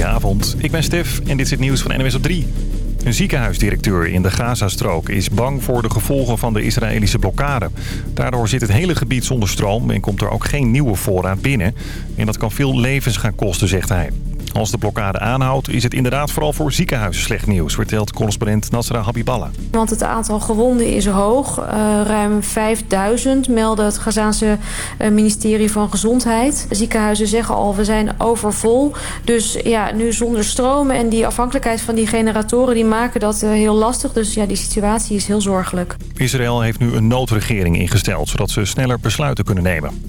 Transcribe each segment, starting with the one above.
Goedenavond, ik ben Stef en dit is het nieuws van NWS op 3. Een ziekenhuisdirecteur in de Gazastrook is bang voor de gevolgen van de Israëlische blokkade. Daardoor zit het hele gebied zonder stroom en komt er ook geen nieuwe voorraad binnen. En dat kan veel levens gaan kosten, zegt hij. Als de blokkade aanhoudt is het inderdaad vooral voor ziekenhuizen slecht nieuws... vertelt correspondent Nasra Habiballah. Want het aantal gewonden is hoog. Uh, ruim 5000 melden het Gazaanse uh, ministerie van Gezondheid. Ziekenhuizen zeggen al, we zijn overvol. Dus ja, nu zonder stroom en die afhankelijkheid van die generatoren... die maken dat uh, heel lastig. Dus ja, die situatie is heel zorgelijk. Israël heeft nu een noodregering ingesteld... zodat ze sneller besluiten kunnen nemen.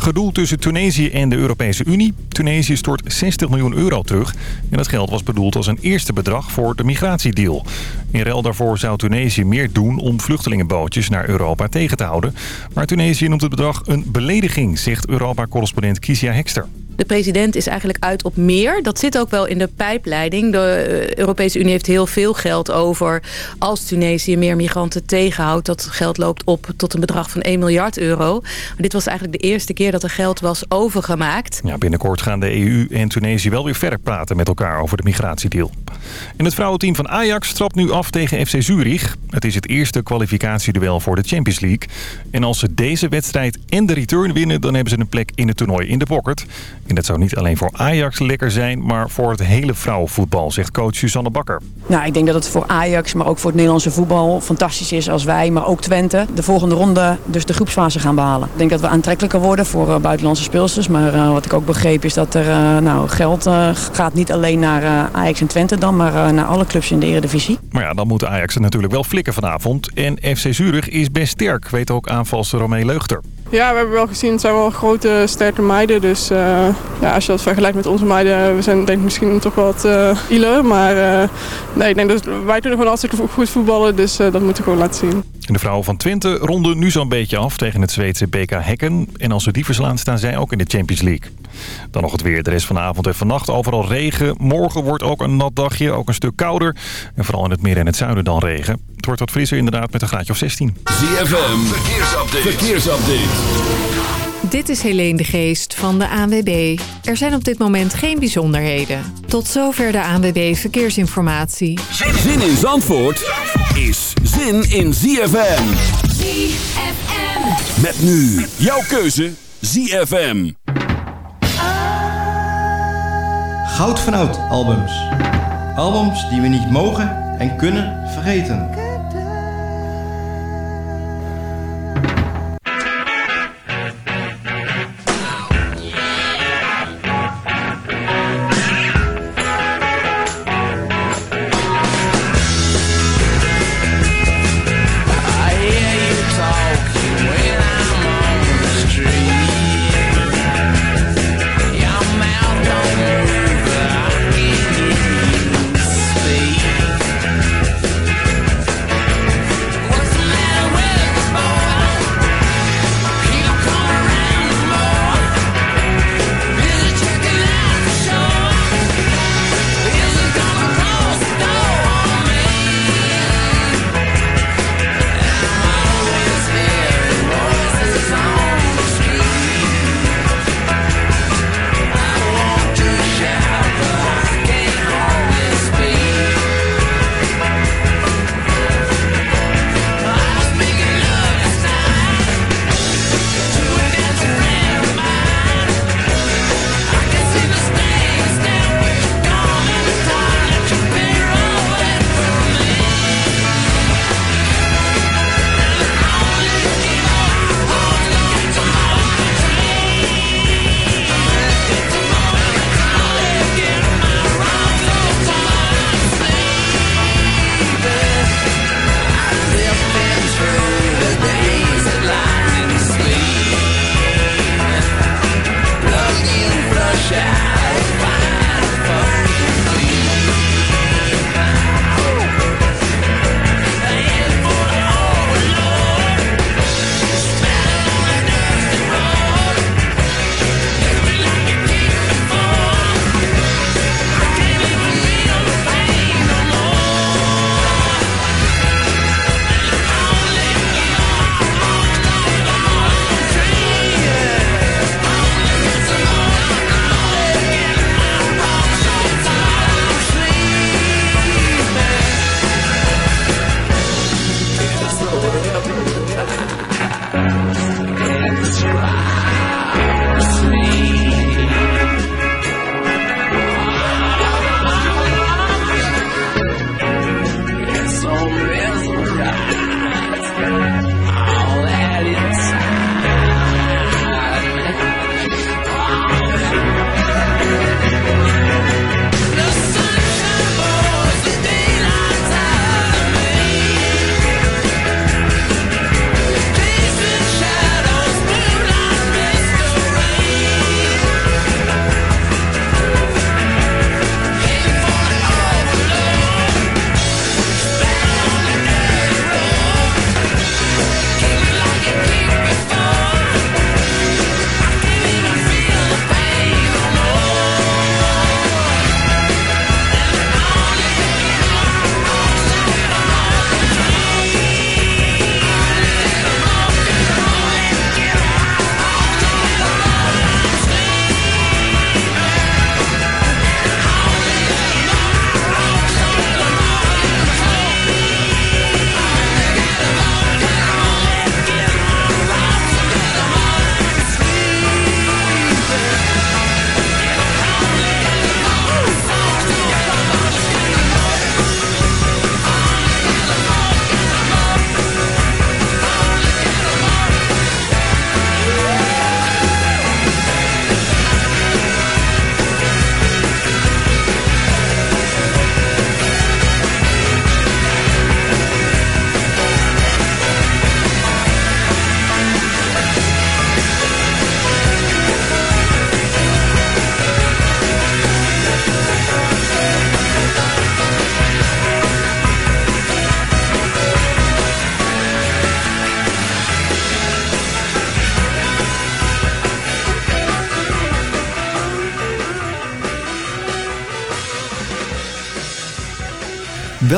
Gedoe tussen Tunesië en de Europese Unie. Tunesië stort 60 miljoen euro terug. En dat geld was bedoeld als een eerste bedrag voor de migratiedeal. In ruil daarvoor zou Tunesië meer doen om vluchtelingenbootjes naar Europa tegen te houden. Maar Tunesië noemt het bedrag een belediging, zegt Europa-correspondent Kisia Hekster. De president is eigenlijk uit op meer. Dat zit ook wel in de pijpleiding. De Europese Unie heeft heel veel geld over... als Tunesië meer migranten tegenhoudt. Dat geld loopt op tot een bedrag van 1 miljard euro. Maar dit was eigenlijk de eerste keer dat er geld was overgemaakt. Ja, binnenkort gaan de EU en Tunesië wel weer verder praten met elkaar over de migratiedeal. En het vrouwenteam van Ajax trapt nu af tegen FC Zurich. Het is het eerste kwalificatieduel voor de Champions League. En als ze deze wedstrijd en de return winnen... dan hebben ze een plek in het toernooi in de pocket. En dat zou niet alleen voor Ajax lekker zijn, maar voor het hele vrouwenvoetbal, zegt coach Susanne Bakker. Nou, ik denk dat het voor Ajax, maar ook voor het Nederlandse voetbal fantastisch is als wij, maar ook Twente, de volgende ronde, dus de groepsfase gaan behalen. Ik denk dat we aantrekkelijker worden voor uh, buitenlandse speelsters, maar uh, wat ik ook begreep is dat er uh, nou, geld gaat niet alleen naar Ajax en Twente dan, maar naar alle clubs in de eredivisie. Maar ja, dan moet Ajax er natuurlijk wel flikken vanavond. En FC Zurich is best sterk, weet ook aanvalster Romee Leugter. Ja, we hebben wel gezien, het zijn wel grote, sterke meiden. Dus uh, ja, als je dat vergelijkt met onze meiden, we zijn denk ik misschien toch wat uh, iler. Maar uh, nee, ik denk dat wij kunnen gewoon hartstikke goed voetballen, dus dat moeten we gewoon laten zien. En de vrouwen van Twente ronden nu zo'n beetje af tegen het Zweedse BK Hekken. En als ze die verslaan, staan zij ook in de Champions League. Dan nog het weer. De rest van de avond en vannacht overal regen. Morgen wordt ook een nat dagje, ook een stuk kouder. En vooral in het midden en het zuiden dan regen. Wordt wat frisser inderdaad met een graadje of 16. ZFM, verkeersupdate. verkeersupdate. Dit is Helene de Geest van de ANWB. Er zijn op dit moment geen bijzonderheden. Tot zover de ANWB Verkeersinformatie. Zin in Zandvoort is zin in ZFM. ZFM. Met nu jouw keuze ZFM. Goud van Oud albums. Albums die we niet mogen en kunnen vergeten.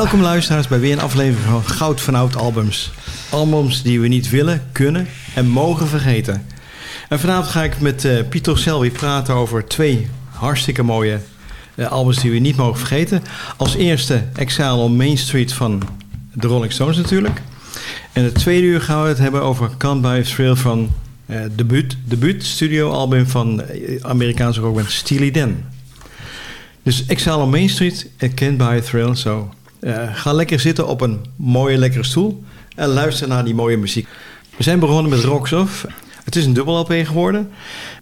Welkom luisteraars bij weer een aflevering van Goud van Oud Albums. Albums die we niet willen, kunnen en mogen vergeten. En vanavond ga ik met uh, Pieter Selby praten over twee hartstikke mooie uh, albums die we niet mogen vergeten. Als eerste Exile on Main Street van de Rolling Stones natuurlijk. En het tweede uur gaan we het hebben over Can't Buy a Thrill van uh, debuut, debuut studioalbum van Amerikaanse rockband Steely Dan. Dus Exile on Main Street en Can't Buy a Thrill. So, ga lekker zitten op een mooie lekkere stoel en luister naar die mooie muziek. We zijn begonnen met Rocks. Het is een dubbel LP geworden.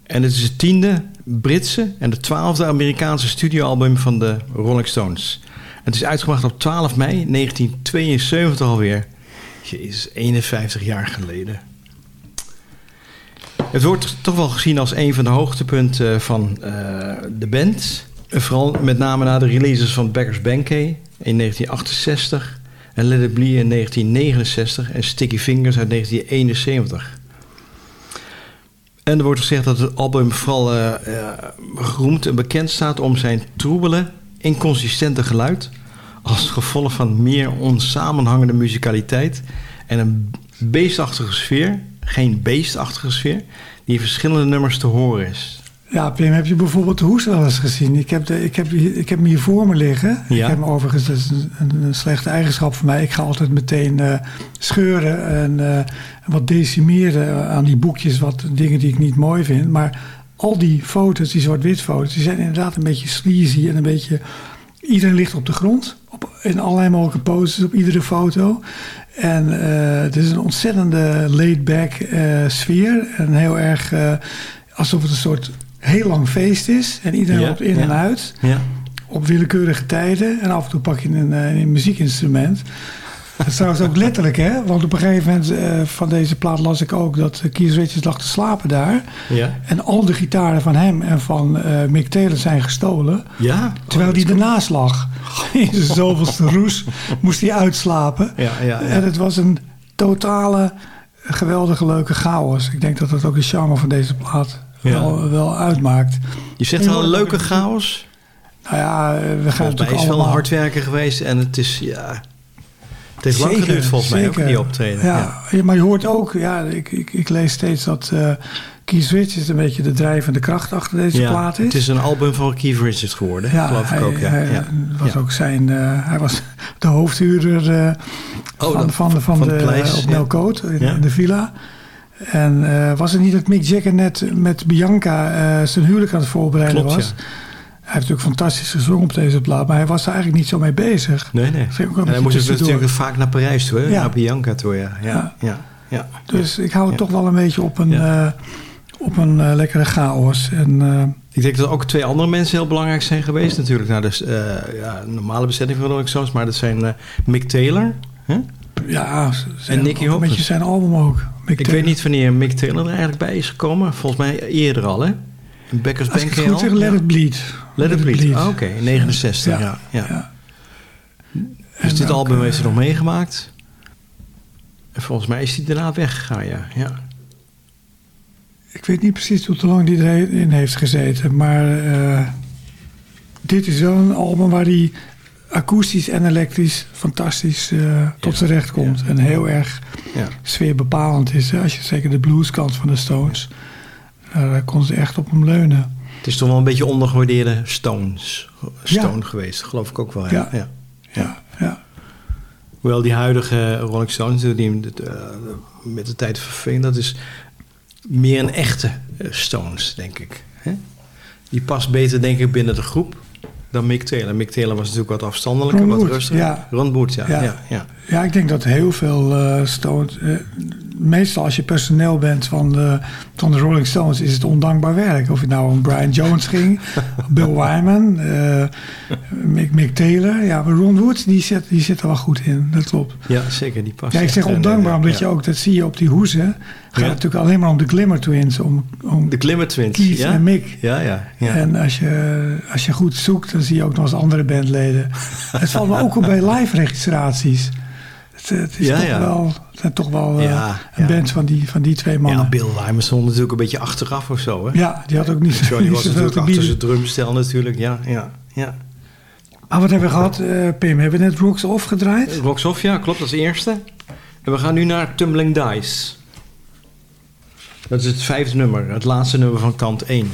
En het is het tiende Britse en de twaalfde Amerikaanse studioalbum van de Rolling Stones. Het is uitgebracht op 12 mei 1972 alweer. Jezus, 51 jaar geleden. Het wordt toch wel gezien als een van de hoogtepunten van uh, de band. Vooral met name na de releases van Becker's Banquet in 1968... en Let It in 1969 en Sticky Fingers uit 1971. En er wordt gezegd dat het album vooral uh, geroemd en bekend staat om zijn troebele, inconsistente geluid. Als gevolg van meer onsamenhangende muzikaliteit en een beestachtige sfeer, geen beestachtige sfeer, die in verschillende nummers te horen is. Ja, Pim, heb je bijvoorbeeld de hoes wel eens gezien? Ik heb, de, ik heb, ik heb hem hier voor me liggen. Ja. Ik heb hem overigens, dat is een, een, slechte eigenschap van mij. Ik ga altijd meteen uh, scheuren en uh, wat decimeren aan die boekjes, wat dingen die ik niet mooi vind. Maar al die foto's, die zwart-wit foto's, die zijn inderdaad een beetje sleazy en een beetje... Iedereen ligt op de grond, op, in allerlei mogelijke poses op iedere foto. En uh, het is een ontzettende laid-back sfeer. En heel erg alsof het een soort heel lang feest is. En iedereen loopt in en uit. Ja. Op willekeurige tijden. En af en toe pak je een, eh, een muziekinstrument. Dat is trouwens ook letterlijk, hè? Want op een gegeven moment uh, van deze plaat las ik ook dat uh, Keith Richards lag te slapen daar. Ja. En al de gitaren van hem en van uh, Mick Taylor zijn gestolen. Ja? Terwijl hij ernaast lag. In zijn zoveelste roes moest hij uitslapen. Ja, ja, ja. En het was een totale, geweldige, leuke chaos. Ik denk dat dat ook de charme van deze plaat ja. wel, wel uitmaakt. Je zegt wel een leuke chaos? Nou ja, we gaan Het is wel hard werken geweest en het is, ja... Het heeft zeker, lang geduurd volgens zeker. mij ook, die optreden. Ja, ja, maar je hoort ook, ja, ik, ik, ik lees steeds dat uh, Keith Richards een beetje de drijvende kracht achter deze ja, plaat is. Het is een album van Keith Richards geworden, ja, geloof hij, ik ook. Ja, hij, ja. Was ook zijn, uh, hij was de hoofdhuurder uh, oh, van, van, van, van, de, de op in, in de villa. En uh, was het niet dat Mick Jagger net met Bianca uh, zijn huwelijk aan het voorbereiden Klopt, was? Ja. Hij heeft natuurlijk fantastisch gezongen op deze plaat, maar hij was er eigenlijk niet zo mee bezig. Nee, nee. En hij moest natuurlijk vaak naar Parijs toe, hè? Ja. naar Bianca toe, ja. Ja, ja. Dus ik hou het toch wel een beetje op een, uh, op een lekkere chaos. En, ik denk dat ook twee andere mensen heel belangrijk zijn geweest. Natuurlijk naar de ja, normale bezetting van Rolling Stones, maar dat zijn Mick Taylor. Huh? Ja, en Nicky Hopkins. Beetje zijn album ook. Mick ik Taylor. weet niet wanneer Mick Taylor er eigenlijk bij is gekomen. Volgens mij eerder al, hè? In Becker's Als Bank ik het goed zeg, Let. It Bleed. Let, Let It Bleed, bleed. Oh, oké. Okay. 69, ja. ja, ja. Dus dit ook, album heeft hij nog meegemaakt. En volgens mij is hij daarna weggegaan, ja. ja. Ik weet niet precies hoe lang hij erin heeft gezeten. Maar uh, dit is wel een album waar hij akoestisch en elektrisch fantastisch uh, tot zijn recht komt. En heel erg ja. sfeerbepalend is. Hè? Als je zeker de blueskant van de Stones, uh, daar kon ze echt op hem leunen. Het is toch wel een beetje ondergewaardeerde Stones, Stone geweest, geloof ik ook wel. Ja. Ja. Ja. ja. Hoewel die huidige Rolling Stones, die uh, met de tijd verving, dat is meer een echte Stones, denk ik. Hè? Die past beter, denk ik, binnen de groep dan Mick Taylor. Mick Taylor was natuurlijk wat afstandelijker, wat rustiger. ja. Ron Wood, ja. Ja. Ja, ja. ik denk dat heel veel uh, Stones... Uh, meestal als je personeel bent van de, van de Rolling Stones... is het ondankbaar werk. Of je nou om Brian Jones ging, Bill Wyman, uh, Mick, Mick, Taylor. Ja, maar Ron Wood, die zit, die zit er wel goed in. Dat klopt. Ja, zeker. Die past Ja, ik zeg ondankbaar, omdat je ook... Dat zie je op die hoezen. gaat het natuurlijk alleen maar om de Glimmer Twins. Om, om de Glimmer Twins, Keith ja. en Mick. Ja, ja, ja. En als je, als je goed zoekt, dan zie je ook nog eens andere bandleden. het valt me ook op bij live registraties. Het, het is Ja, toch ja. wel, zijn toch wel eh, Ja, een ja. band van die, van die twee mannen. Ja, Bill Wyman stond natuurlijk een beetje achteraf of zo, hè? Ja, die had ook niet, Johnny niet was natuurlijk te achter bieden. zijn drumstel natuurlijk, ja, ja, ja. Ah, wat hebben we gehad, uh, Pim? Hebben we net Rocks Off gedraaid? Rocks Off, ja, klopt. Dat is de eerste. En we gaan nu naar Tumbling Dice. Dat is het vijfde nummer, het laatste nummer van kant 1.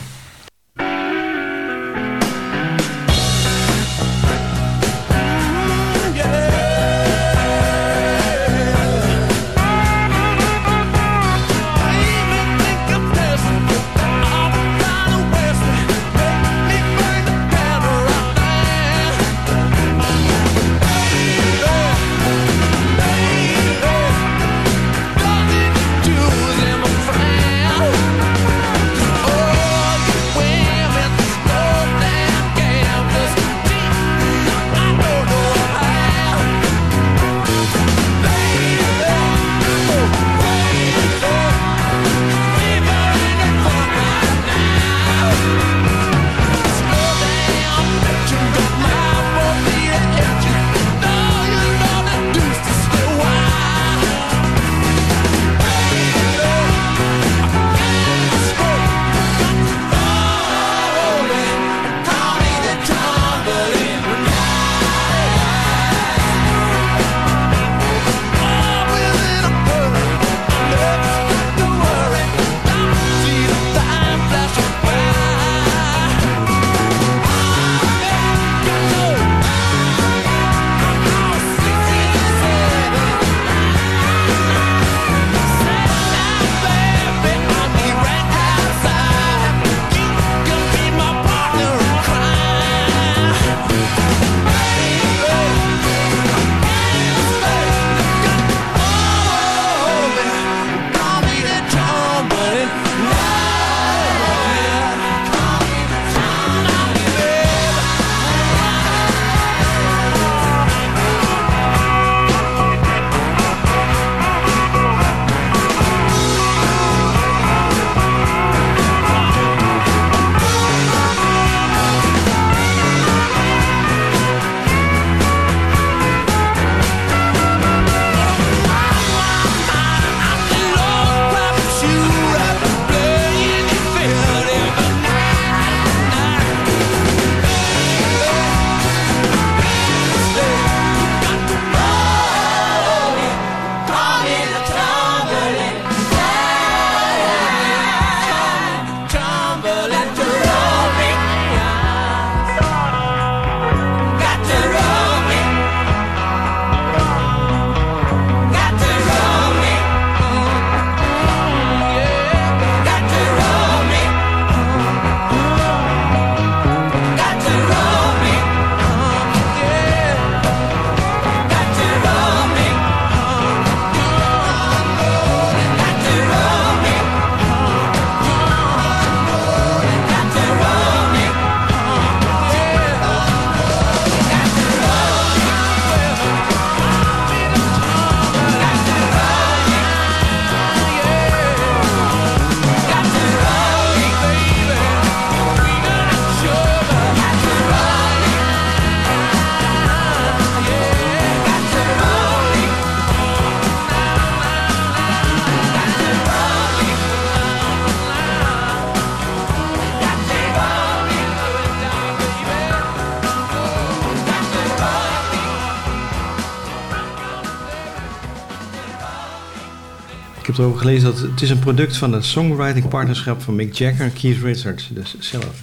Heb erover gelezen dat het is een product van het songwriting partnerschap van Mick Jagger en Keith Richards, dus zelf.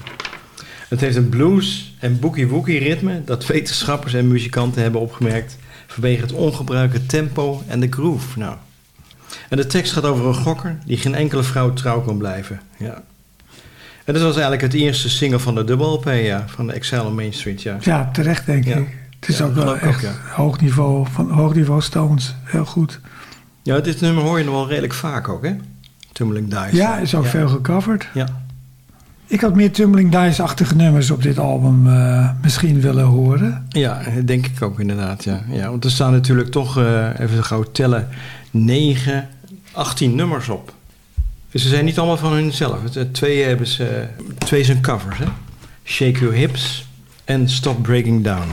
Het heeft een blues en boogie-woogie ritme dat wetenschappers en muzikanten hebben opgemerkt vanwege het ongebruikte tempo en de groove. Nou. En de tekst gaat over een gokker die geen enkele vrouw trouw kan blijven. Ja. En dat was eigenlijk het eerste single van de dubbel LP, ja, van de Excel on Main Street. Ja, ja terecht denk ik. Het is ook wel echt hoog niveau, van hoog niveau Stones. Heel goed. Ja, dit nummer hoor je nog wel redelijk vaak ook, hè? Tumbling Dice. Ja, is ook veel gecoverd. Ja. Ik had meer Tumbling Dice-achtige nummers op dit album uh, misschien willen horen. Ja, denk ik ook inderdaad, ja. ja want er staan natuurlijk toch, uh, even gauw tellen, 9, 18 nummers op. Dus ze zijn niet allemaal van hunzelf. Twee hebben ze, twee zijn covers, hè. Shake Your Hips en Stop Breaking Down.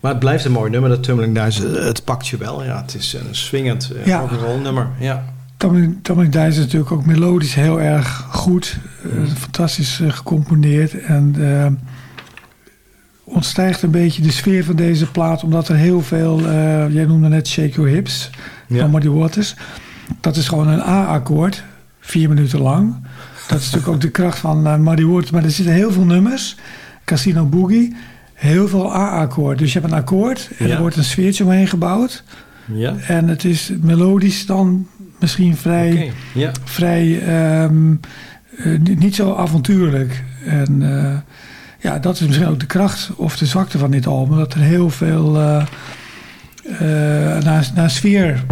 Maar het blijft een mooi nummer, dat Tumbling Dice. Het pakt je wel, ja. Het is een swingend uh, ja. rock'n'roll nummer, ja. Tumbling, Dice is natuurlijk ook melodisch heel erg goed. Uh, fantastisch uh, gecomponeerd. En ontstijgt een beetje de sfeer van deze plaat. Omdat er heel veel... eh, jij noemde net Shake Your Hips Ja. van Muddy Waters. Dat is gewoon een A-akkoord. Vier minuten lang. Dat is natuurlijk ook de kracht van eh, Muddy Waters. Maar er zitten heel veel nummers. Casino Boogie. Heel veel A-akkoord. Dus je hebt een akkoord. En Ja. er wordt een sfeertje omheen gebouwd. Ja. En het is melodisch dan misschien vrij... Ja. vrij ehm, eh, niet- zo avontuurlijk. En eh, ja, dat is misschien ook de kracht of de zwakte van dit album. Dat er heel veel eh, naar, naar sfeer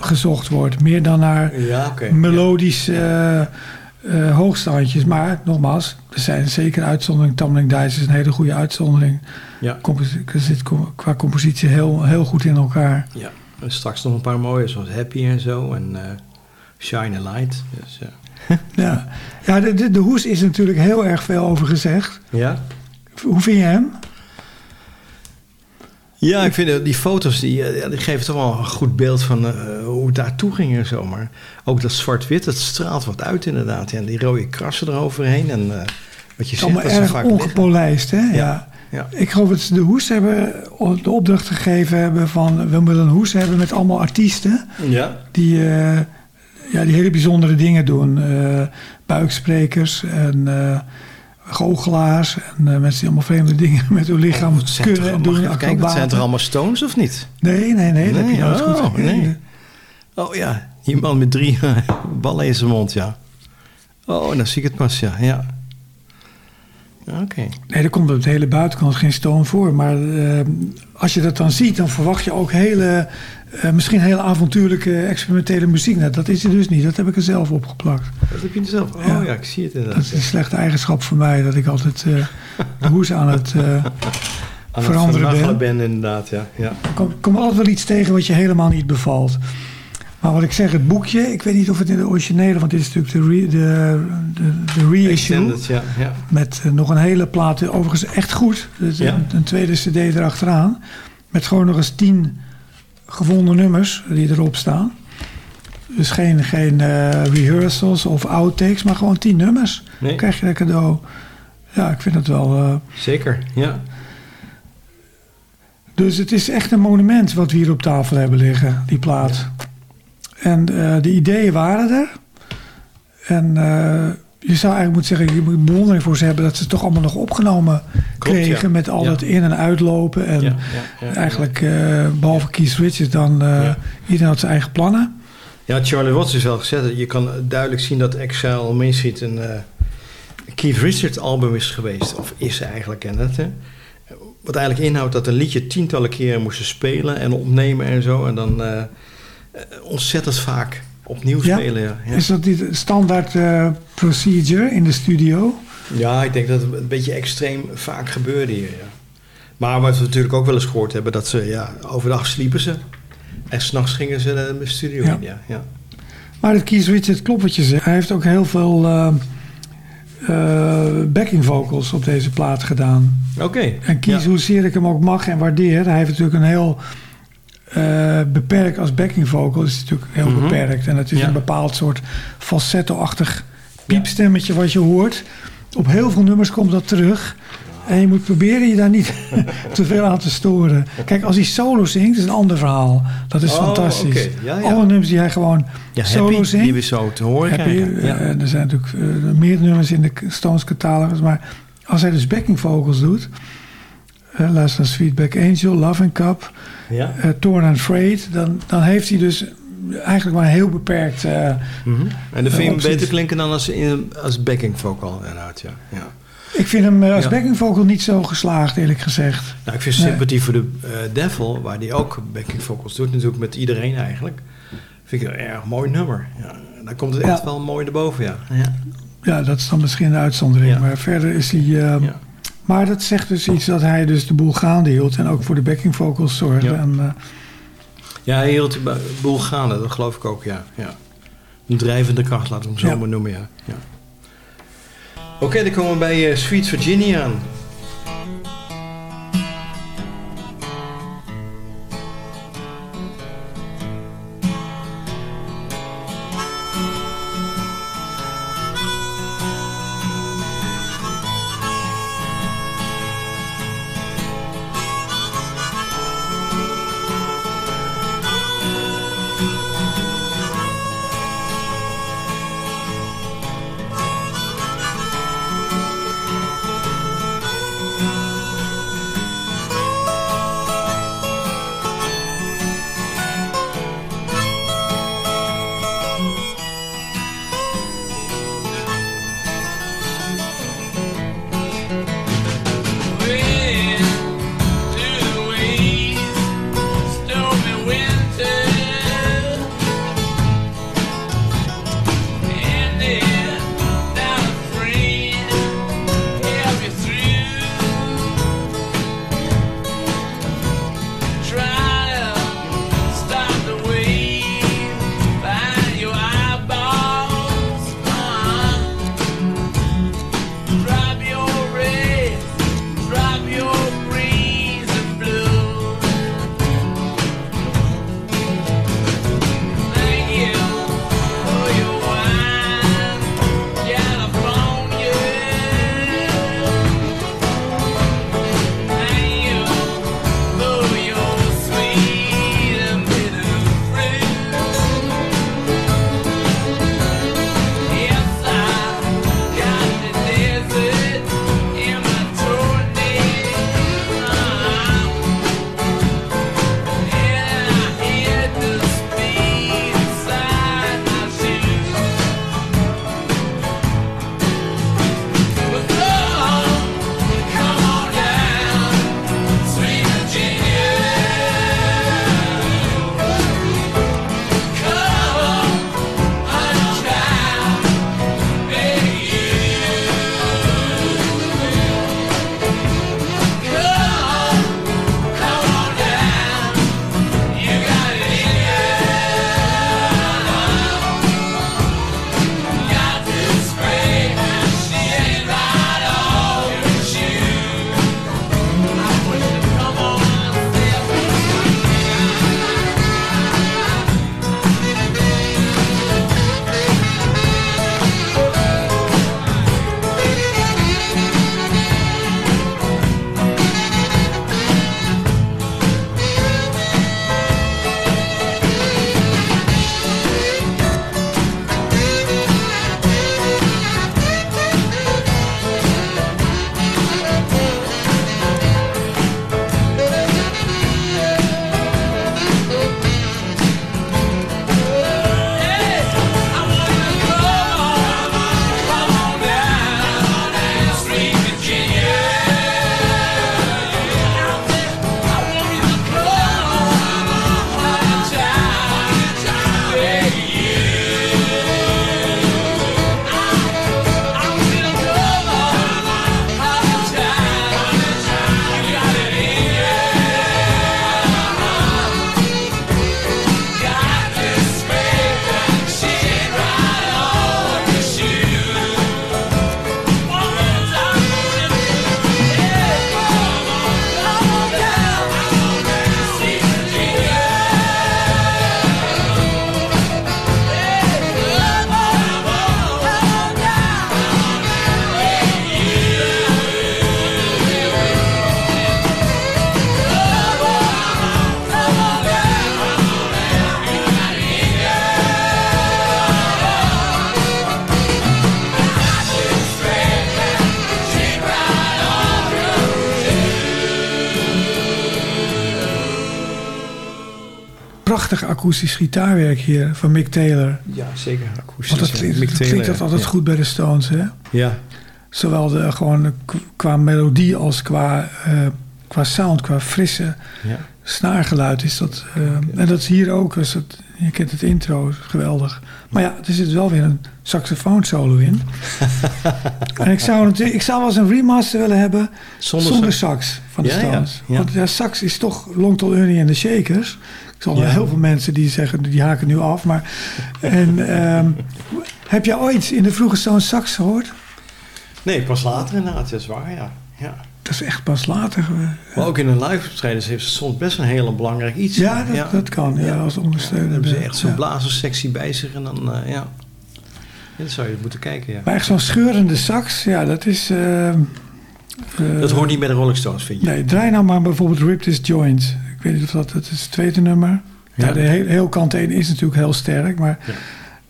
gezocht wordt. Meer dan naar Ja, melodisch eh, hoogstandjes. Maar nogmaals, er zijn zeker uitzonderingen. Tumbling Dice is een hele goede uitzondering. Ja. Compos- zit qua compositie heel, heel goed in elkaar. Ja. En straks nog een paar mooie, zoals Happy en zo. En eh, Shine a Light. Dus, ja. Ja, ja de, de, de hoes is natuurlijk heel erg veel over gezegd. ja. Hoe vind je hem? Ja, ik vind die foto's die, eh, die geven toch wel een goed beeld van eh, hoe het daartoe ging en zo. Maar ook dat zwart-wit, dat straalt wat uit inderdaad. Ja, en die rode krassen eroverheen. En eh, wat je zegt, allemaal erg vaak ongepolijst, hè? Ja. Ja. Ik geloof dat ze de hoes hebben, de opdracht gegeven hebben van... we willen een hoes hebben met allemaal artiesten... Ja. die, ja, die hele bijzondere dingen doen. Buiksprekers en goochelaars... en eh, mensen die allemaal vreemde dingen met hun lichaam toch kunnen en doen. mag kijken, wat zijn er allemaal stones of niet? Nee, nee, nee, dat heb je nooit oh, goed nee. Oh ja, die man met drie ballen in zijn mond, ja. Oh, dan zie ik het pas, ja. ja. Oké. Nee, er komt op de hele buitenkant geen stoom voor. Maar eh, als je dat dan ziet, dan verwacht je ook hele, eh, misschien hele avontuurlijke experimentele muziek. Nou, dat is er dus niet. Dat heb ik er zelf opgeplakt. Dat heb je er zelf. Oh Ja. ja, ik zie het Dat inderdaad. is een slechte eigenschap voor mij, dat ik altijd eh, de hoes aan het Aan het veranderen vernachelen ben. ben, inderdaad, ja. ja. Komt komt altijd wel iets tegen wat je helemaal niet bevalt. Maar wat ik zeg, het boekje, ik weet niet of het in de originele, want dit is natuurlijk de, re, de, de, de reissue. Extended, ja. ja. Met eh, nog een hele plaat, overigens echt goed. Dus Ja. een, een tweede cd erachteraan. Met gewoon nog eens tien gevonden nummers die erop staan. Dus geen, geen eh, rehearsals of outtakes, maar gewoon tien nummers. Nee. Krijg je dat cadeau. Ja, ik vind het wel... eh, Zeker, ja. dus het is echt een monument wat we hier op tafel hebben liggen, die plaat. En eh, de ideeën waren er. En eh, je zou eigenlijk moeten zeggen, je moet bewondering voor ze hebben dat ze het toch allemaal nog opgenomen Klopt, kregen. ja. Met al Ja. dat in- en uitlopen. En ja, eigenlijk, eh, behalve Keith Richards, dan iedereen had zijn eigen plannen. Ja, Charlie Watts is wel gezegd. Je kan duidelijk zien dat Exile on Main Street een Keith Richards album is geweest. Of is eigenlijk, en dat, hè? Wat eigenlijk inhoudt dat een liedje tientallen keren moesten spelen en opnemen en zo. En dan ontzettend vaak opnieuw spelen. Ja. Ja. Is dat die standaard eh, procedure in de studio? ja, ik denk dat het een beetje extreem vaak gebeurde hier. Ja. Maar wat we natuurlijk ook wel eens gehoord hebben, dat ze ja, overdag sliepen ze. En s'nachts gingen ze de studio Ja. in. Ja, ja. Maar dat Keith Richards klopt wat je zegt. Hij heeft ook heel veel eh, eh, backing vocals op deze plaat gedaan. Oké. En kies hoezeer ik hem ook mag en waardeer. Hij heeft natuurlijk een heel eh, beperkt als backing vocal. Is natuurlijk heel Mhm. beperkt. En het is Ja. een bepaald soort falsetto-achtig piepstemmetje wat je hoort. Op heel veel nummers komt dat terug. En je moet proberen je daar niet te veel aan te storen. Kijk, als hij solo zingt, is een ander verhaal. Dat is Oh, fantastisch. oké. Ja, ja. Alle nummers die hij gewoon Ja, solo happy, zingt. die we zo te horen Happy, krijgen. Ja. eh, er zijn natuurlijk eh, meer nummers in de Stones catalogus. Maar als hij dus backing vocals doet... eh, luister naar Sweetback Angel, Loving Cup, ja. eh, Torn and Frayed... Dan, dan heeft hij dus eigenlijk maar een heel beperkt... eh, Mhm. En dan vind je hem beter klinken dan als, in, als backing vocal inderdaad, ja. ja. ik vind hem eh, als Ja. backing vocal niet zo geslaagd, eerlijk gezegd. Nou, ik vind Nee. sympathie voor de eh, Devil, waar die ook backing vocals doet, natuurlijk met iedereen eigenlijk. Vind ik een erg mooi nummer. Ja, daar komt het Ja. echt wel mooi erboven, ja. ja. Ja, dat is dan misschien een uitzondering. Ja. Maar verder is hij... eh, Ja. Maar dat zegt dus iets dat hij dus de boel gaande hield... en ook voor de backing vocals zorgde. Ja. En, eh, Ja, hij hield de boel gaande, dat geloof ik ook, ja. ja. Een drijvende kracht, laten we hem zo Ja. maar noemen, ja. ja. Oké, dan komen we bij eh, Sweet Virginia aan. Prachtig akoestisch gitaarwerk hier van Mick Taylor. Ja, zeker. Akoestisch. Want dat klinkt, dat klinkt dat altijd goed bij de Stones, hè? Ja. Zowel de, gewoon qua melodie als qua, uh, qua sound, qua frisse ja. snaargeluid is dat. Uh, En dat is hier ook. Het, je kent het intro, geweldig. Maar ja, er zit wel weer een saxofoon solo in. en ik zou, natuurlijk, ik zou wel eens een remaster willen hebben zonder, zonder sax van de ja, Stones. Ja, Want ja, sax is toch Long Tall Ernie en de Shakers. Ik zal heel veel mensen die zeggen, die haken nu af. Maar, en, um, heb je ooit in de vroege Stones sax gehoord? Nee, pas later inderdaad, dat is waar, ja. ja. Dat is echt pas later. Maar ook in een live optreden heeft ze soms best een hele belangrijk iets. Ja, dat, ja. dat kan, ja, als ondersteuner. Dan hebben ze echt zo'n blazerssectie bij zich en dan, uh, ja. Dat zou je moeten kijken, ja. Maar echt zo'n scheurende sax, ja, dat is... Uh, uh, dat hoort niet bij de Rolling Stones, vind je? Nee, draai nou maar bijvoorbeeld Rip This Joint. Ik weet niet of dat, dat is het tweede nummer. Ja, de heel, heel kant 1 is natuurlijk heel sterk, maar ja.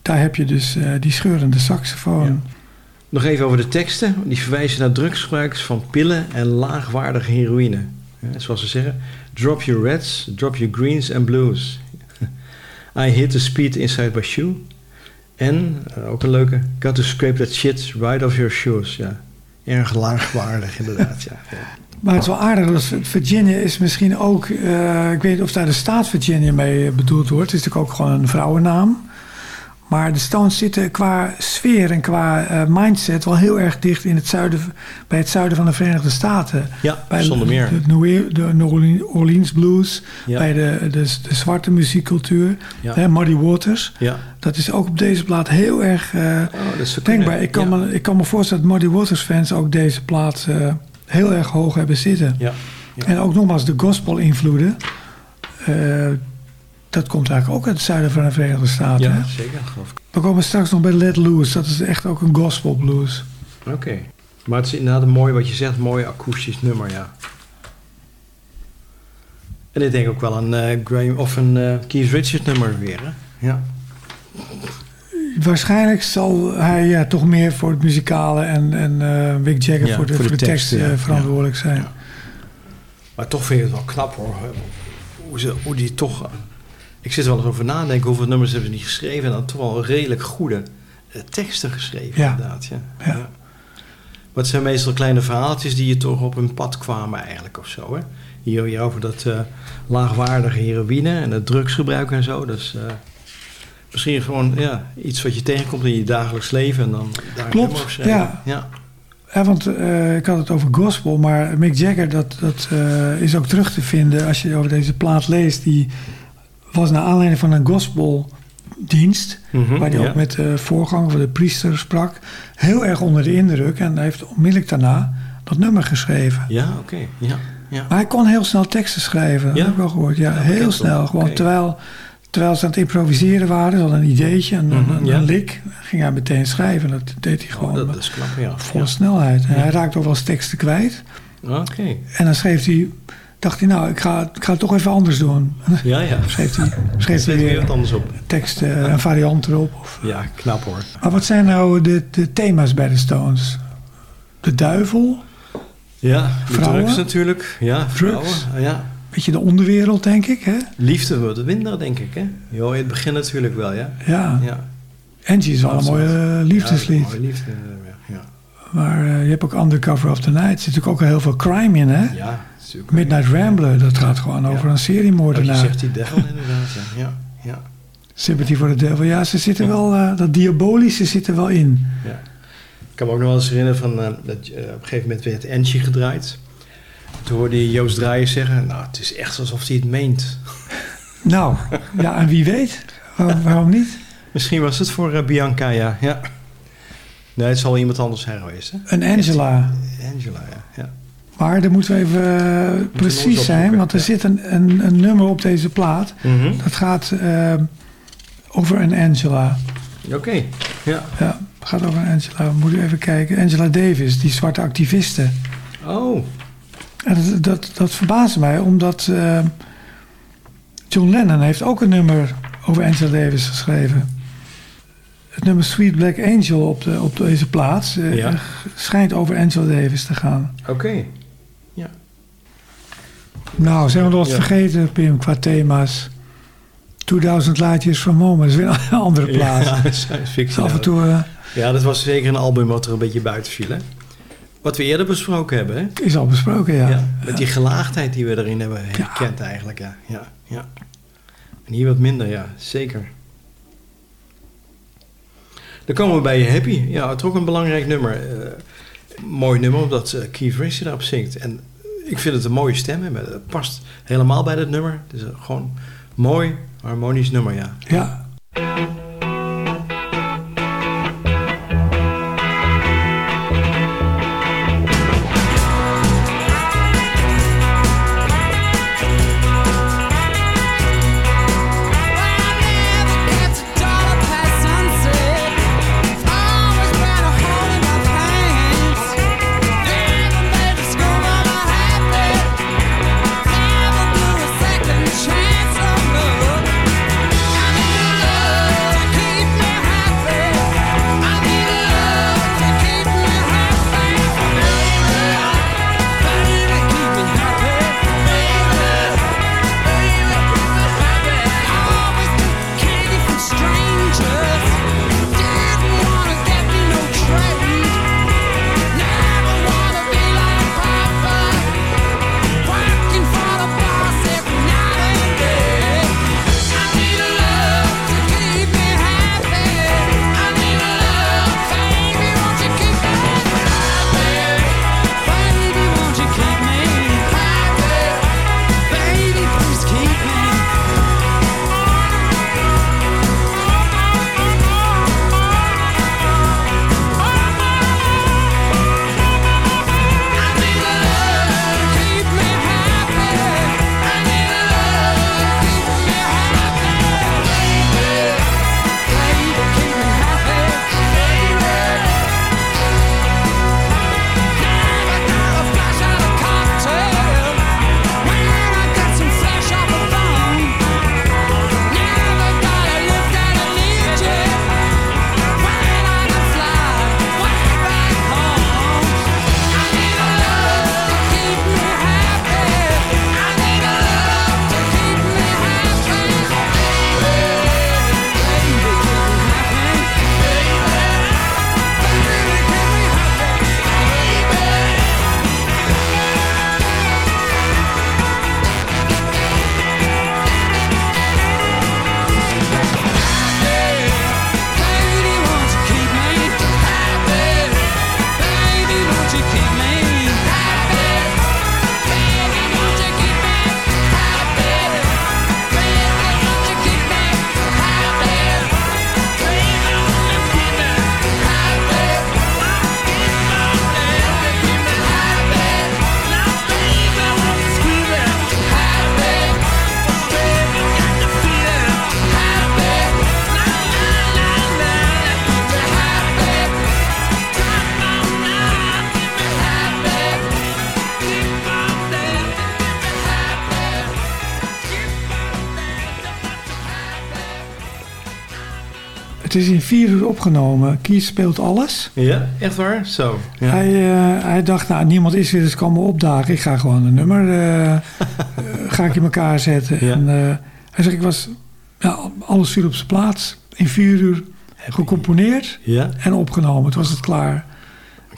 daar heb je dus die scheurende saxofoon. Nog even over de teksten. Die verwijzen naar drugsgebruikers van pillen en laagwaardige heroïne. Zoals ze zeggen, drop your reds, drop your greens and blues. I hit the speed inside my shoe. En, uh, ook een leuke, got to scrape that shit right off your shoes. Ja, erg laagwaardig inderdaad, ja. Maar het is wel aardig, Virginia is misschien ook... Uh, ik weet niet of daar de staat Virginia mee bedoeld wordt. Het is natuurlijk ook gewoon een vrouwennaam. Maar de Stones zitten qua sfeer en qua uh, mindset wel heel erg dicht in het zuiden, bij het zuiden van de Verenigde Staten. Ja, bij zonder meer. De, de New Orleans Blues, ja. bij de, de, de, zwarte muziekcultuur, ja. hè, Muddy Waters. Ja. Dat is ook op deze plaat heel erg uh, oh, denkbaar. Ik kan, me, ik kan me voorstellen dat Muddy Waters fans ook deze plaat uh, heel erg hoog hebben zitten. Ja. En ook nogmaals de gospel invloeden dat komt eigenlijk ook uit het zuiden van de Verenigde Staten. Ja, hè? zeker. We komen straks nog bij Let Loose. Dat is echt ook een gospel blues. Oké. Maar het is inderdaad een mooi, wat je zegt, mooi akoestisch nummer, ja. En ik denk ook wel een uh, Graham of een uh, Keith Richards nummer weer, hè? Ja. Waarschijnlijk zal hij ja, toch meer voor het muzikale en, en uh, Mick Jagger ja, voor, de, voor de, tekst, tekst ja. verantwoordelijk zijn. Maar toch vind ik het wel knap hoor. Hoe, ze, hoe die toch ik zit er wel eens over nadenken hoeveel nummers hebben ze niet geschreven. En dan toch wel redelijk goede uh, teksten geschreven, ja. inderdaad. Ja. Ja. ja. Maar het zijn meestal kleine verhaaltjes die je toch op hun pad kwamen eigenlijk of zo. Hè? Hier, hier over dat uh, laagwaardige heroïne en het drugsgebruik en zo. Dus uh, misschien gewoon ja, iets wat je tegenkomt in je dagelijks leven. En dan daar Klopt, ja. ja. Ja, want uh, ik had het over gospel, maar Mick Jagger, dat, dat uh, is ook terug te vinden als je over deze plaat leest. Die was naar aanleiding van een gospeldienst, mm -hmm, waar hij ja. ook met de voorganger van de priester sprak, heel erg onder de indruk. En hij heeft onmiddellijk daarna dat nummer geschreven. Ja, oké. Okay. Ja, ja. Maar hij kon heel snel teksten schrijven, dat ja? heb ik wel gehoord. Ja, ja heel snel. Gewoon okay. terwijl, terwijl ze aan het improviseren waren, ze hadden een ideetje, een, mm -hmm, een, lik, ging hij meteen schrijven. Dat deed hij gewoon oh, dat is knap, ja. volle snelheid. En hij raakte ook wel eens teksten kwijt. Oké. Okay. En dan schreef hij dacht hij, nou, ik ga, ik ga het toch even anders doen. Ja, ja. schreef hij, schreef hij weer wat anders op. tekst, uh, een variant erop. Of. Ja, knap hoor. Maar wat zijn nou de, de thema's bij de Stones? De duivel? Ja, vrouwen? drugs natuurlijk. Ja, drugs. Vrouwen, ja. Beetje de onderwereld, denk ik, hè? Liefde wordt minder, denk ik, hè? Jo, in het begin natuurlijk wel, ja. Ja. ja. Angie is wel een mooie liefdeslied. Ja, mooie liefde, ja. Maar uh, je hebt ook Undercover of the Night. Er zit natuurlijk ook heel veel crime in, hè? Ja, Midnight Rambler, dat gaat gewoon ja. over een seriemoordenaar. Oh, zegt die devil inderdaad, ja. ja. ja. Sympathy for the Devil, ja, ze zitten ja. wel, uh, dat diabolische zit er wel in. Ja. Ik kan me ook nog wel eens herinneren van, uh, dat op een gegeven moment werd Angie gedraaid. Toen hoorde je Joost Draaier zeggen, nou, het is echt alsof hij het meent. Nou, ja, en wie weet, Waar, waarom niet? Misschien was het voor Bianca, ja. ja. Nee, het zal iemand anders zijn geweest, hè? Een Angela. Angela, ja. ja. Maar dan moeten we even uh, precies zijn, want er ja. zit een, een, een, nummer op deze plaat. Mm -hmm. Dat gaat uh, over een Angela. Oké, okay. ja. Ja, het gaat over een Angela. Moet u even kijken. Angela Davis, die zwarte activiste. Oh. En dat, dat, dat verbaasde mij, omdat uh, John Lennon heeft ook een nummer over Angela Davis geschreven. Het nummer Sweet Black Angel op, de, op deze plaats ja. schijnt over Angela Davis te gaan. Oké. Okay. Nou, zijn we nog wat ja. vergeten, Pim, qua thema's? 2000 Light Years from Home. Dat is weer een andere plaats. Ja, science fiction. Af en toe... Uh, ja, dat was zeker een album wat er een beetje buiten viel, hè? Wat we eerder besproken hebben, hè? Is al besproken, ja. ja met die gelaagdheid die we erin hebben herkend eigenlijk, ja. ja. ja. En hier wat minder, ja, zeker. Dan komen we bij Happy. Ja, het is ook een belangrijk nummer. Uh, mooi nummer, omdat uh, Keith Richards erop zingt. En ik vind het een mooie stem. Het past helemaal bij dat nummer. Het is gewoon mooi, harmonisch nummer, ja. Ja. Is in vier uur opgenomen. Kies speelt alles. Ja, echt waar? Zo. Ja. Hij, uh, hij dacht, nou, niemand is weer, dus komen opdagen. Ik ga gewoon een nummer uh, ga ik in elkaar zetten. Ja. En, uh, hij zegt, ik was, ja, alles viel op zijn plaats. In vier uur gecomponeerd ja. en opgenomen. Toen was het klaar.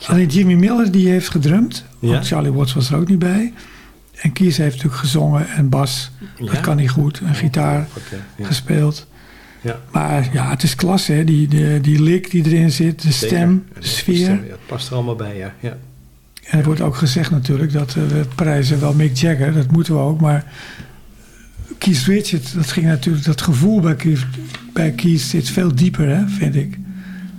Alleen Jimmy Miller, die heeft gedrumd. Want Charlie Watts was er ook niet bij. En Kies heeft natuurlijk gezongen en bas. Dat kan niet goed. En gitaar gespeeld. Ja. Maar ja, het is klasse, hè? Die, die, die lik die erin zit, de stem, de sfeer. Stem, ja, het past er allemaal bij, ja. ja. En er wordt ook gezegd natuurlijk dat we prijzen wel Mick Jagger, dat moeten we ook. Maar Keith Richards, dat ging natuurlijk, dat gevoel bij Keith, bij Keith zit veel dieper, hè, vind ik.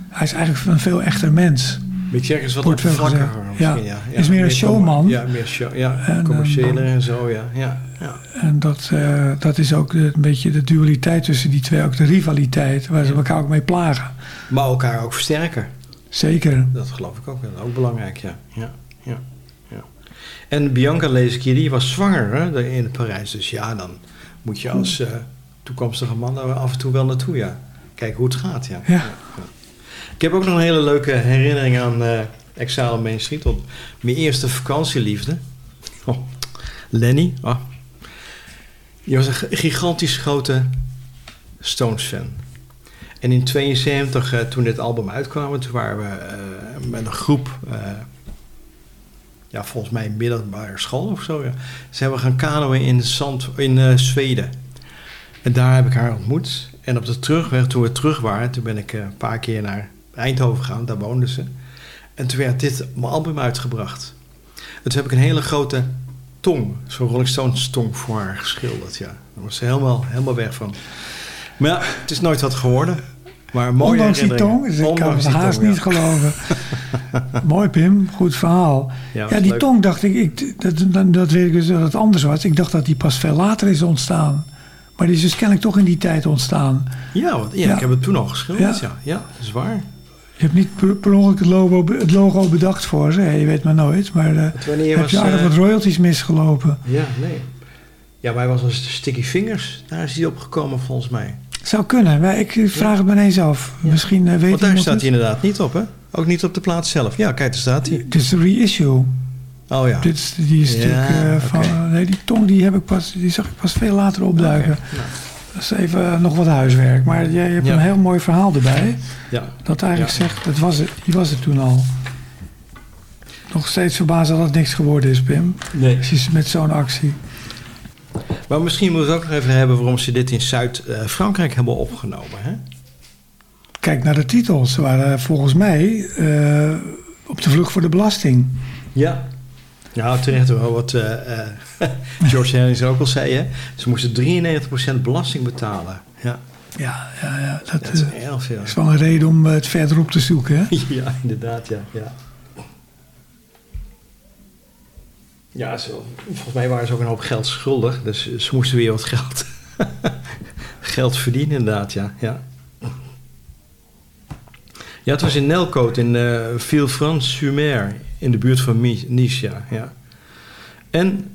Hij is eigenlijk een veel echter mens. Jagger is wat vlakker. Ja. ja. Is meer een showman. Ja, meer show, ja. En, commerciëler en zo, ja. ja. ja. En dat, uh, dat is ook een beetje de dualiteit tussen die twee, ook de rivaliteit, waar ze elkaar ook mee plagen. Maar elkaar ook versterken. Zeker. Dat geloof ik ook, ook belangrijk, ja. ja, ja, ja. En Bianca lees ik hier, die was zwanger hè, in Parijs. Dus ja, dan moet je als uh, toekomstige man daar af en toe wel naartoe, ja. Kijken hoe het gaat, ja. ja. Ik heb ook nog een hele leuke herinnering aan uh, Exile Main Street. Op mijn eerste vakantieliefde. Oh, Lenny. Oh. Die was een gigantisch grote Stones fan. En in 72, uh, toen dit album uitkwam, toen waren we uh, met een groep, ja, volgens mij middelbare school of zo. Ja. Ze hebben gaan kanoën in, Zand, in Zweden. En daar heb ik haar ontmoet. En op de terugweg, toen we terug waren, toen ben ik een paar keer naar Eindhoven gegaan, daar woonden ze. En toen werd dit mijn album uitgebracht. En toen heb ik een hele grote tong, zo'n Rolling Stones tong voor haar geschilderd. Ja. Daar was ze helemaal, helemaal weg van. Maar ja, het is nooit wat geworden. Maar mooie Ondanks die tong, dus ik kan het haast niet geloven. Mooi Pim, goed verhaal. Ja, ja die leuk. tong dacht ik, ik dat, dat, weet ik dus dat het anders was. Ik dacht dat die pas veel later is ontstaan. Maar die is dus kennelijk toch in die tijd ontstaan. Ja, want, ja, ik heb het toen al geschilderd. Ja, ja, dat is waar. Je hebt niet per, per ongeluk het logo, het logo bedacht voor ze. Je weet maar nooit. Maar uh, heb was, je aardig uh, wat royalties misgelopen. Ja, nee. Ja, maar hij was als Sticky Fingers. Daar is hij opgekomen volgens mij. Zou kunnen. Maar ik vraag het me ineens af. Ja. Misschien uh, weet Want daar staat hij inderdaad niet op, hè? Ook niet op de plaats zelf. Ja, kijk, daar staat hij. Dit is de reissue. Oh ja. Dit is, die is ja, uh, van... Okay. nee, die tong die, heb ik pas, die zag ik pas veel later opduiken. Okay. Nou. Dat is even nog wat huiswerk. Maar je, je hebt ja. een heel mooi verhaal erbij. Ja. Dat eigenlijk zegt, dat was het, die was het toen al. Nog steeds verbaasd dat het niks geworden is, Pim. Nee. Met zo'n actie. Maar misschien moeten we het ook nog even hebben waarom ze dit in Zuid-Frankrijk hebben opgenomen. Hè? Kijk naar de titels. Ze waren volgens mij uh, op de vlucht voor de belasting. Ja. Ja, terecht wel wat uh, uh, George Harris ook al zei. Hè? Ze moesten 93% belasting betalen. Ja, ja, ja, ja dat, dat is heel veel. is wel een reden om het verder op te zoeken. Hè? ja, inderdaad, ja. ja. Ja, zo, volgens mij waren ze ook een hoop geld schuldig. Dus ze moesten weer wat geld, geld verdienen, inderdaad, ja. ja. Ja, het was in Nelcote, in uh, Villefranche-sur-Mer, in de buurt van Nice, ja, ja. En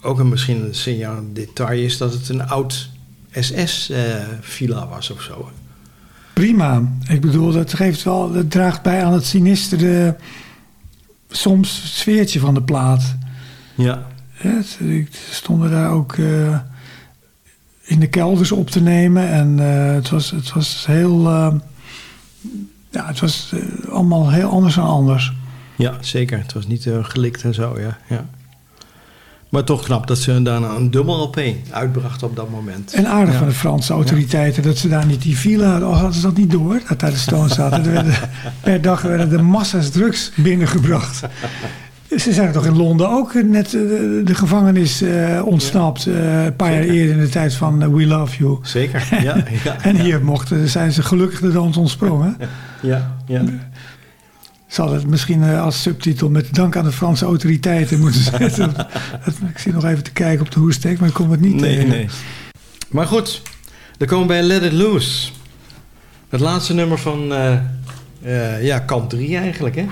ook een, misschien een signaal detail is dat het een oud SS-villa uh, was of zo. Prima. Ik bedoel, dat geeft wel, dat draagt bij aan het sinistere, soms sfeertje van de plaat. Ja. ja stonden daar ook uh, in de kelders op te nemen. En uh, het, was, het was heel. Uh, ja, het was allemaal heel anders dan anders. Ja, zeker. Het was niet gelikt en zo, ja. ja. Maar toch knap dat ze daarna een dubbel LP uitbrachten op dat moment. En aardig ja. van de Franse autoriteiten dat ze daar niet die villa hadden. hadden ze dat niet door, dat daar de Stones zaten. werden, per dag werden er massa's drugs binnengebracht. Ze zijn toch in Londen ook net de, de gevangenis uh, ontsnapt. Uh, een paar Zeker. jaar eerder in de tijd van We Love You. Zeker, ja. ja en hier mochten, zijn ze gelukkig de dans ontsprongen. Ja, ja. Zal het misschien als subtitel met dank aan de Franse autoriteiten moeten zetten. ik zie nog even te kijken op de hoestek, maar ik kom het niet nee, tegen. Nee. Maar goed, dan komen we bij Let It Loose. Het laatste nummer van ja, kant 3 eigenlijk, hè?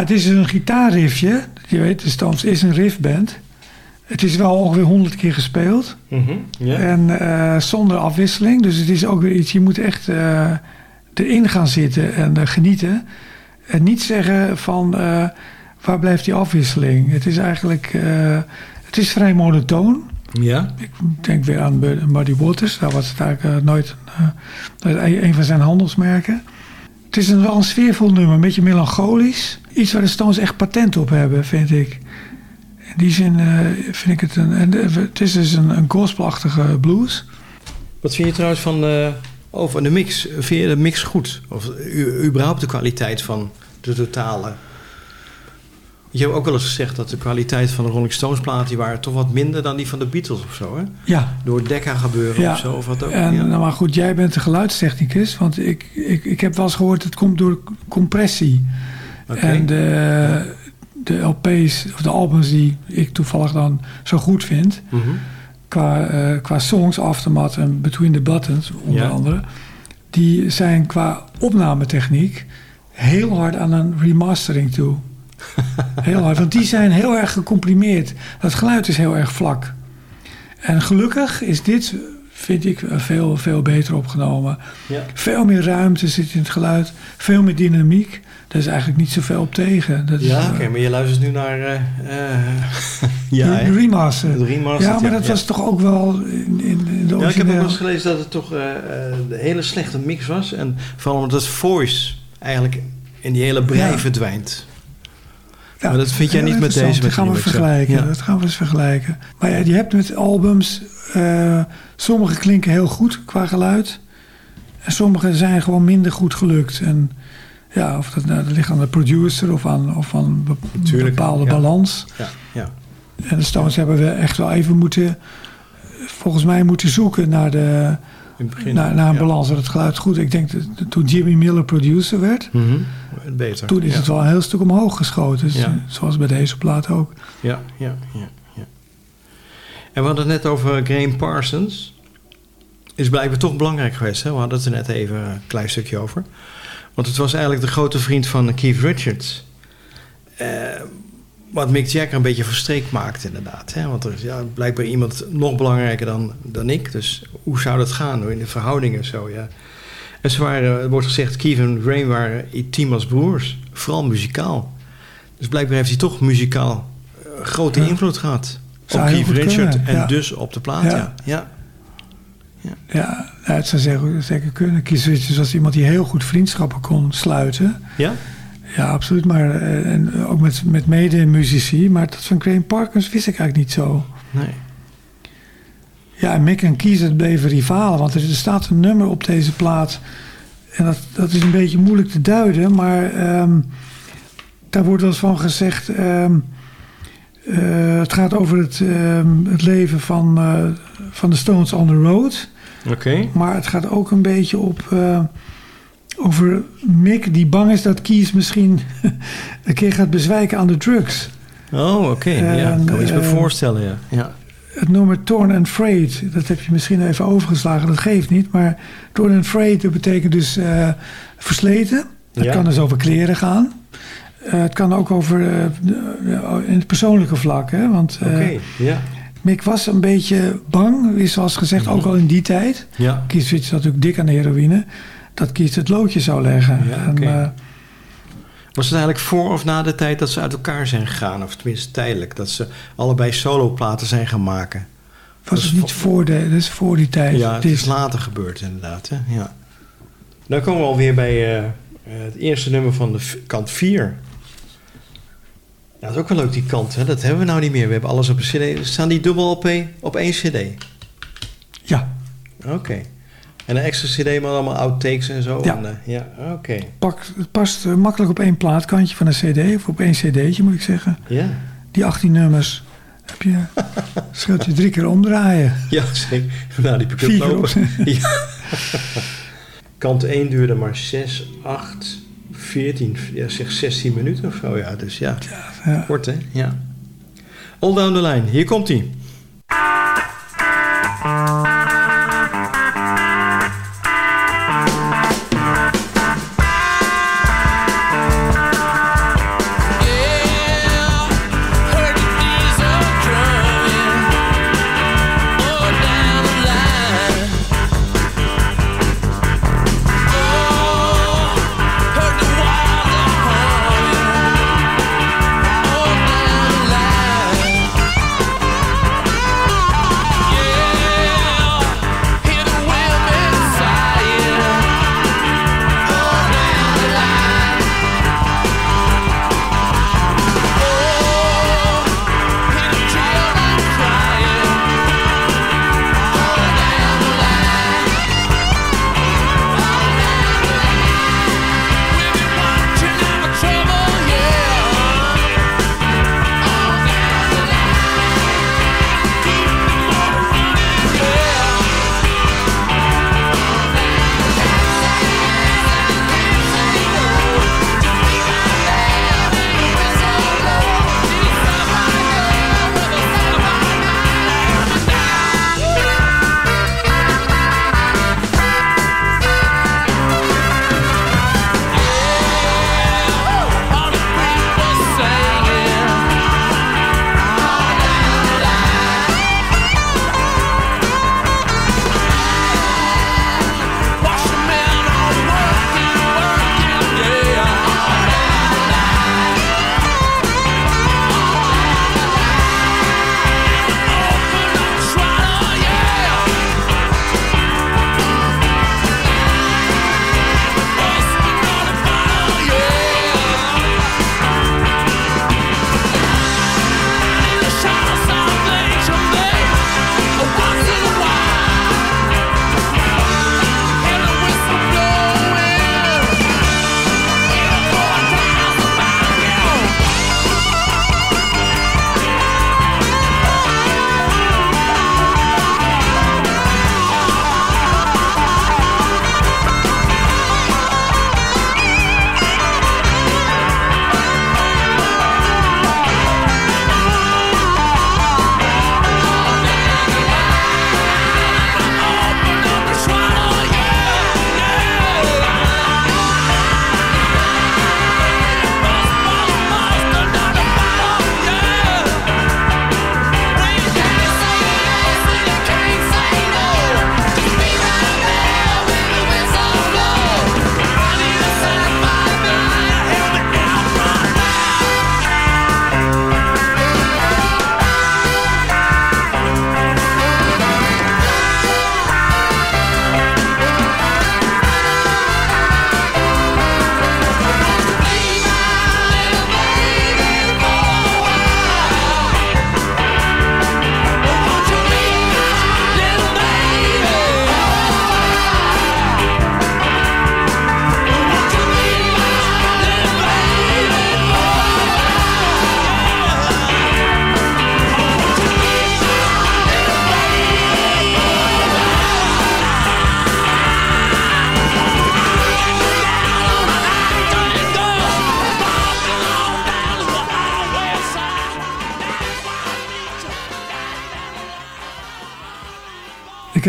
Het is een gitaarriffje. Je weet, de Stones is een riffband. Het is wel ongeveer honderd keer gespeeld. Mhm. En eh, zonder afwisseling. Dus het is ook weer iets, je moet echt eh, erin gaan zitten en eh, genieten. En niet zeggen van, waar blijft die afwisseling? Het is eigenlijk, het is vrij monotoon. Ja? Ik denk weer aan Bud- Muddy Waters. Daar was het eigenlijk nooit een van zijn handelsmerken. Het is een, wel een sfeervol nummer, een beetje melancholisch. Iets waar de Stones echt patent op hebben, vind ik. In die zin eh, vind ik het een... En, eh, het is dus een, een gospelachtige blues. Wat vind je trouwens van, eh van de mix? Vind je de mix goed? Of u, überhaupt de kwaliteit van de totale? Je hebt ook wel eens gezegd dat de kwaliteit van de Rolling Stones plaat... die waren toch wat minder dan die van de Beatles of zo, hè? Ja. Door Decca gebeuren Ja, of zo, of wat ook. En, ja. nou, maar goed, jij bent de geluidstechnicus. Want ik, ik, ik heb wel eens gehoord, het komt door compressie. En de, de LP's, of de albums die ik toevallig dan zo goed vind... Mhm. qua, eh, qua songs, Aftermath en Between the Buttons onder Ja. andere... die zijn qua opnametechniek heel hard aan een remastering toe. heel hard, want die zijn heel erg gecomprimeerd. Het geluid is heel erg vlak. En gelukkig is dit, vind ik, eh, veel, veel beter opgenomen. Ja. Veel meer ruimte zit in het geluid. Veel meer dynamiek. Daar is eigenlijk niet zoveel op tegen. Dat Ja, eh, oké, maar je luistert nu naar... eh, eh, ja, de, remaster. De remaster, Ja, maar dat ja. was toch ook wel in, in, in de Ja, ik heb ook wel eens gelezen dat het toch eh, eh, een hele slechte mix was. En vooral omdat het voice eigenlijk in die hele brei Ja. verdwijnt. Ja, maar dat vind jij niet met deze Dat gaan we vergelijken. ja. Dat gaan we eens vergelijken. Maar ja, je hebt met albums... eh, sommige klinken heel goed qua geluid. En sommige zijn gewoon minder goed gelukt. En ja, of dat, nou, dat ligt aan de producer of aan, of aan een Tuurlijk, bepaalde ja. balans. Ja, ja. En de Stones hebben we echt wel even moeten... Volgens mij moeten zoeken naar, de, begin. naar, naar een balans. Dat het geluid goed... Ik denk dat toen Jimmy Miller producer werd... Mhm. Beter. Toen is het wel een heel stuk omhoog geschoten. Dus, eh, Zoals bij deze plaat ook. Ja, ja, ja, ja. En we hadden het net over Graham Parsons. Is blijkbaar toch belangrijk geweest. Hè? We hadden het er net even een klein stukje over. Want het was eigenlijk de grote vriend van Keith Richards. Eh, wat Mick Jagger een beetje verstreekt maakte inderdaad. Hè? Want er is ja, blijkbaar iemand nog belangrijker dan, dan ik. Dus hoe zou dat gaan in de verhoudingen zo, ja. En ze waren, er wordt gezegd, Keith en Graham waren team als broers. Vooral muzikaal. Dus blijkbaar heeft hij toch muzikaal eh, grote Ja. invloed gehad. Zou op Keith goed Richard kunnen, en ja. dus op de plaat, Ja. ja. Ja. Ja, ja, het zou zeker, zeker kunnen. Richards was iemand die heel goed vriendschappen kon sluiten. Ja? Ja, absoluut. Maar eh, en ook met, met mede-muzici. Maar dat van Graham Parkins wist ik eigenlijk niet zo. Nee. Ja, en Mick en Keith het bleven rivalen. Want er, er staat een nummer op deze plaat. En dat, dat is een beetje moeilijk te duiden. Maar ehm, daar wordt wel eens van gezegd... ehm, eh, het gaat over het, ehm, het leven van, eh, van de Stones on the Road. Oké. Maar het gaat ook een beetje op... eh, over Mick die bang is dat Keith misschien... een keer gaat bezwijken aan de drugs. Oh, oké. ja, ik kan me iets bij eh, voorstellen, ja. ja. Het nummer Torn and Frayed, dat heb je misschien even overgeslagen, dat geeft niet. Maar Torn and Frayed, dat betekent dus eh, versleten. Ja. kan dus over kleren gaan. Eh, het kan ook over eh, de- in het persoonlijke vlak. Hè? Want eh, Oké, ja. Mick was een beetje bang, is zoals gezegd, ook al in die tijd. Ja. Richards zat natuurlijk dik aan de heroïne. Dat Keith het loodje zou leggen. Ja, En, eh, Was het eigenlijk voor of na de tijd dat ze uit elkaar zijn gegaan? Of tenminste tijdelijk. Dat ze allebei soloplaten zijn gaan maken. was het niet voor, de, dat is voor die tijd. Ja, het Dit- is later gebeurd inderdaad. Hè? Ja. Dan komen we alweer bij eh, het eerste nummer van de kant 4. Ja, dat is ook wel leuk die kant. Hè? Dat hebben we nou niet meer. We hebben alles op een cd. Staan die dubbel op, op één cd? Ja. Oké. En een extra cd met allemaal outtakes en zo? Ja. En, eh, ja, oké. Pak, het past eh, makkelijk op één plaatkantje van een cd. Of op één cd'tje moet ik zeggen. Ja. Die 18 nummers heb je, scheelt je drie keer omdraaien. Ja, zeker. Nou, die pick-up lopen. op- ja. Kant 1 duurde maar 6, 8, 14, ja, zeg 16 minuten of zo. Ja, dus ja. ja. Kort, hè? Ja. All down the line. Hier komt hij.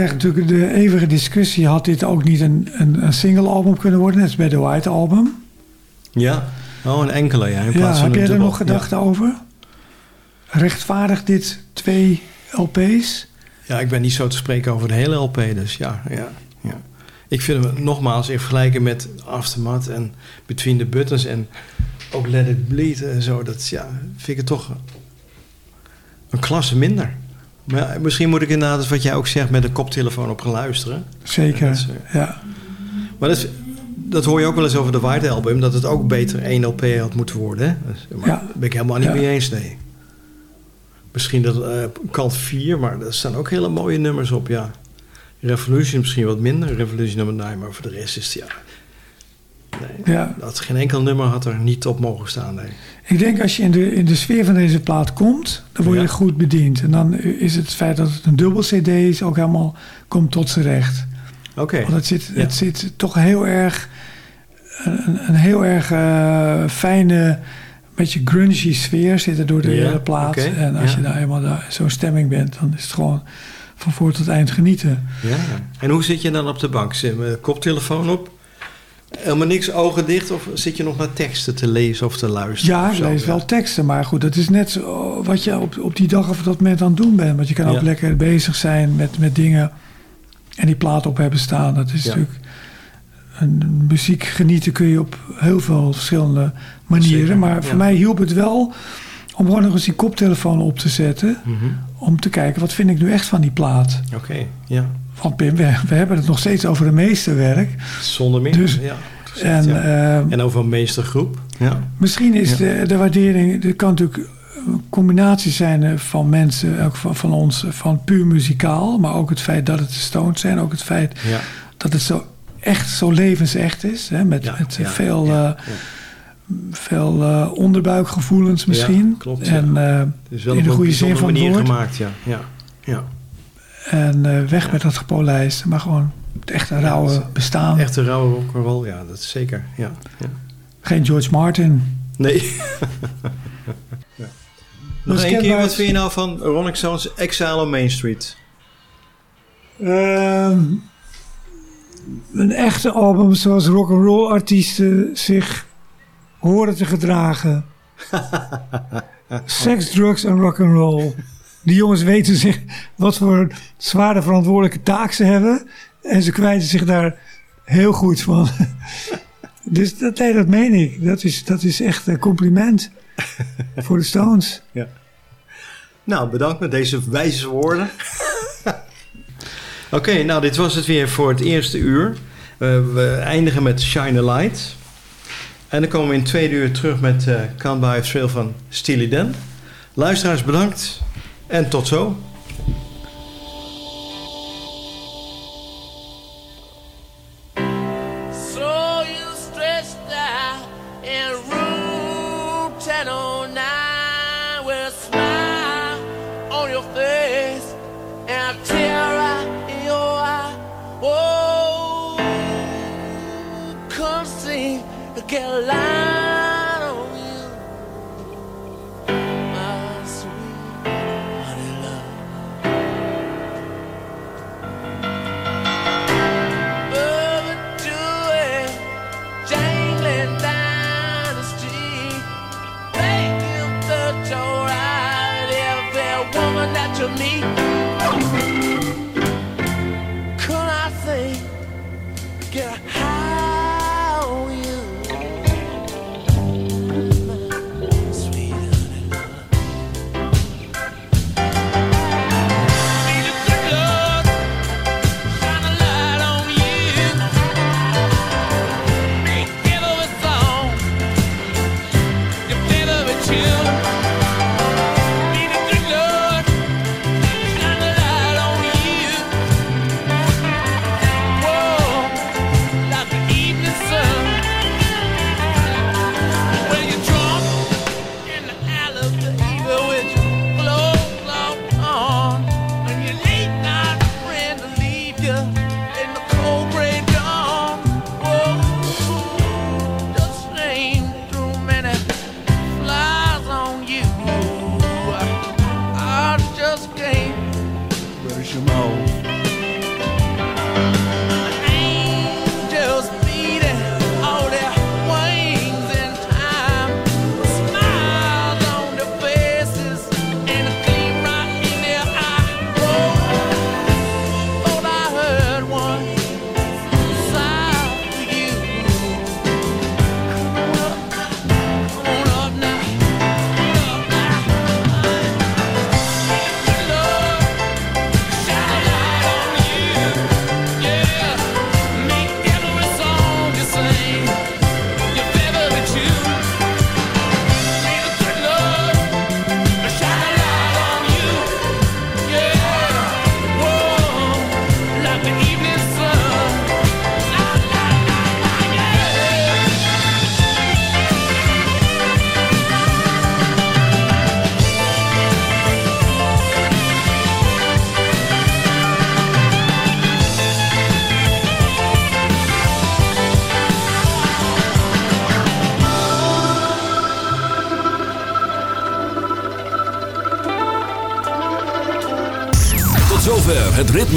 Krijgt natuurlijk de eeuwige discussie. Had dit ook niet een, een, een single album kunnen worden? Net als bij de White Album. Ja, oh, een enkele ja. In plaats ja, van heb jij er nog gedachten over? Rechtvaardigt dit twee LP's? Ja, ik ben niet zo te spreken over de hele LP, dus ja, ja, ja. Ik vind hem nogmaals in vergelijking met Aftermath en Between the Buttons en ook Let It Bleed en zo, dat ja, vind ik het toch een klasse minder. Maar misschien moet ik inderdaad, wat jij ook zegt, met de koptelefoon op gaan luisteren. Zeker, Dat is, eh, ja. Maar dat, is- dat hoor je ook wel eens over de White Album, dat het ook beter één LP had moeten worden. Maar Ja. daar ben ik helemaal niet Ja. mee eens, nee. Misschien dat eh, kant 4, maar er staan ook hele mooie nummers op, ja. Revolution misschien wat minder, Revolution nummer 9, maar voor de rest is het, ja... Nee, Ja. dat geen enkel nummer had er niet op mogen staan, nee. Ik denk als je in de, in de sfeer van deze plaat komt, dan word je Ja. goed bediend. En dan is het feit dat het een dubbel CD is ook helemaal komt tot z'n recht. Oké. Want het zit, Ja. het zit toch heel erg, een, een heel erg eh, fijne, beetje grungy sfeer zit er door de hele plaat. En als je daar eenmaal daar zo'n stemming bent, dan is het gewoon van voor tot eind genieten. Ja. En hoe zit je dan op de bank? Zit een koptelefoon op? Helemaal niks, ogen dicht? Of zit je nog naar teksten te lezen of te luisteren? Ja, ik lees wel teksten, maar goed, dat is net zo wat je op, op die dag of dat moment aan het doen bent. Want je kan ook Ja. lekker bezig zijn met, met dingen en die plaat op hebben staan. Dat is Ja. natuurlijk, een, muziek genieten kun je op heel veel verschillende manieren. Zeker, maar ja. voor mij hielp het wel om gewoon nog eens die koptelefoon op te zetten. Mhm. Om te kijken, wat vind ik nu echt van die plaat? Oké, ja. Want Pim, we, we hebben het nog steeds over de meesterwerk. Zonder meer. Dus- ja. En, ja. ehm, en over een meestergroep. Ja. Misschien is Ja. de, de waardering, er kan natuurlijk een combinatie zijn eh, van mensen, ook van, van ons, eh, van puur muzikaal, maar ook het feit dat het de Stones zijn, ook het feit Ja. dat het zo echt zo levensecht is, hè, met, Ja, met ja, veel, ja, eh, ja. veel eh, onderbuikgevoelens misschien. Ja, klopt. En, eh, Het is wel in op de een goede zin bijzondere van het woord. gemaakt, ja. ja. ja. En eh, weg met dat gepolijst, maar gewoon het echte rauwe bestaan. Echte rauwe rock'n'roll, ja, dat is zeker. Ja. ja. Geen George Martin. Nee. ja. Nog één keer, wat vind je nou van Rolling Stones Exile on Main Street? Ehm, een echte album zoals rock'n'roll artiesten zich horen te gedragen. Sex, drugs en rock'n'roll. Die jongens weten zich wat voor zware verantwoordelijke taak ze hebben. En ze kwijten zich daar heel goed van. Dus dat, nee, dat meen ik. Dat is, dat is echt een compliment voor de Stones. Ja. Nou, bedankt met deze wijze woorden. Oké, nou, dit was het weer voor het eerste uur. Eh, we eindigen met Shine a Light. En dan komen we in het tweede uur terug met eh Can't Buy a Thrill van Steely Dan. Luisteraars, bedankt. En tot zo.